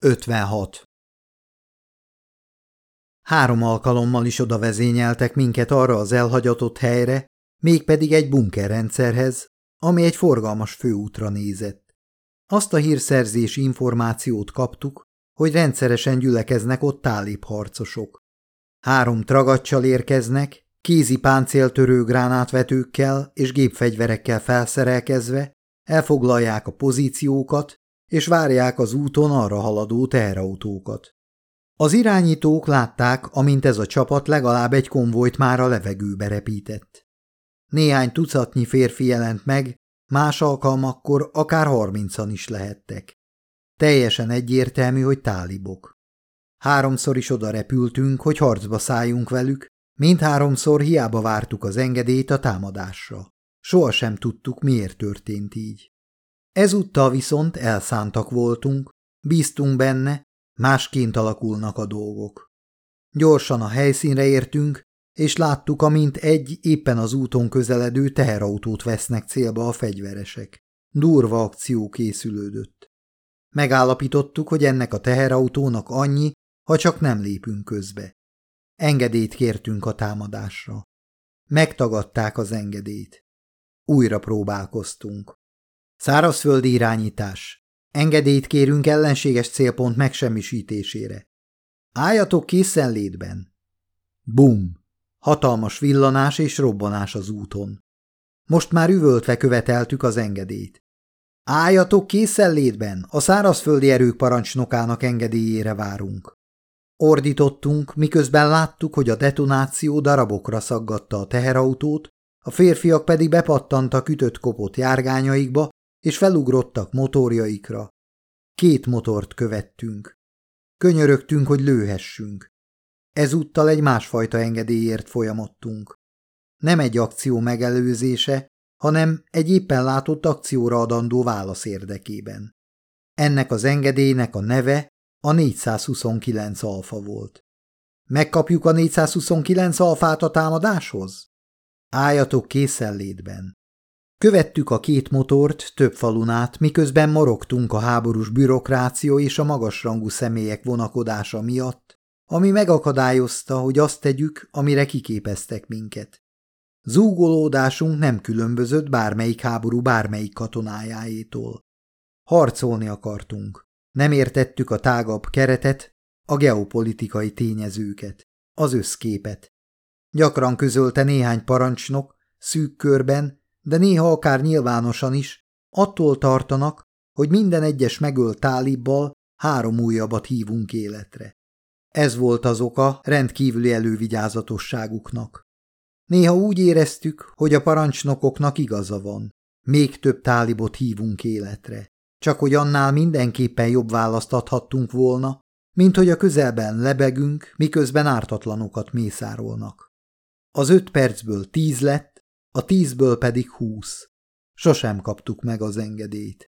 56. Három alkalommal is oda vezényeltek minket arra az elhagyatott helyre, mégpedig egy bunkerrendszerhez, ami egy forgalmas főútra nézett. Azt a hírszerzés információt kaptuk, hogy rendszeresen gyülekeznek ott tálib harcosok. Három tragacsal érkeznek, kézi páncéltörő gránátvetőkkel és gépfegyverekkel felszerelkezve, elfoglalják a pozíciókat, és várják az úton arra haladó teherautókat. Az irányítók látták, amint ez a csapat legalább egy konvojt már a levegőbe repített. Néhány tucatnyi férfi jelent meg, más alkalmakkor akár harmincan is lehettek. Teljesen egyértelmű, hogy tálibok. Háromszor is oda repültünk, hogy harcba szálljunk velük, mindháromszor hiába vártuk az engedélyt a támadásra. Sohasem tudtuk, miért történt így. Ezúttal viszont elszántak voltunk, bíztunk benne, másként alakulnak a dolgok. Gyorsan a helyszínre értünk, és láttuk, amint egy éppen az úton közeledő teherautót vesznek célba a fegyveresek. Durva akció készülődött. Megállapítottuk, hogy ennek a teherautónak annyi, ha csak nem lépünk közbe. Engedélyt kértünk a támadásra. Megtagadták az engedélyt. Újra próbálkoztunk. Szárazföldi irányítás. Engedélyt kérünk ellenséges célpont megsemmisítésére. Álljatok készenlétben. Bum! Hatalmas villanás és robbanás az úton. Most már üvöltve követeltük az engedélyt. Álljatok készenlétben, a szárazföldi erők parancsnokának engedélyére várunk. Ordítottunk, miközben láttuk, hogy a detonáció darabokra szaggatta a teherautót, a férfiak pedig bepattantak ütött kopott járgányaikba, és felugrottak motorjaikra. Két motort követtünk. Könyörögtünk, hogy lőhessünk. Ezúttal egy másfajta engedélyért folyamodtunk. Nem egy akció megelőzése, hanem egy éppen látott akcióra adandó válasz érdekében. Ennek az engedélynek a neve a 429 alfa volt. Megkapjuk a 429 alfát a támadáshoz? Álljatok készenlétben. Követtük a két motort több falun át, miközben morogtunk a háborús bürokráció és a magasrangú személyek vonakodása miatt, ami megakadályozta, hogy azt tegyük, amire kiképeztek minket. Zúgolódásunk nem különbözött bármelyik háború bármelyik katonájáétól. Harcolni akartunk. Nem értettük a tágabb keretet, a geopolitikai tényezőket, az összképet. Gyakran közölte néhány parancsnok, szűk körben, de néha akár nyilvánosan is, attól tartanak, hogy minden egyes megölt tálibbal három újabbat hívunk életre. Ez volt az oka rendkívüli elővigyázatosságuknak. Néha úgy éreztük, hogy a parancsnokoknak igaza van. Még több tálibot hívunk életre. Csak hogy annál mindenképpen jobb választ adhattunk volna, mint hogy a közelben lebegünk, miközben ártatlanokat mészárolnak. Az öt percből tíz lett, a tízből pedig húsz. Sosem kaptuk meg az engedélyt.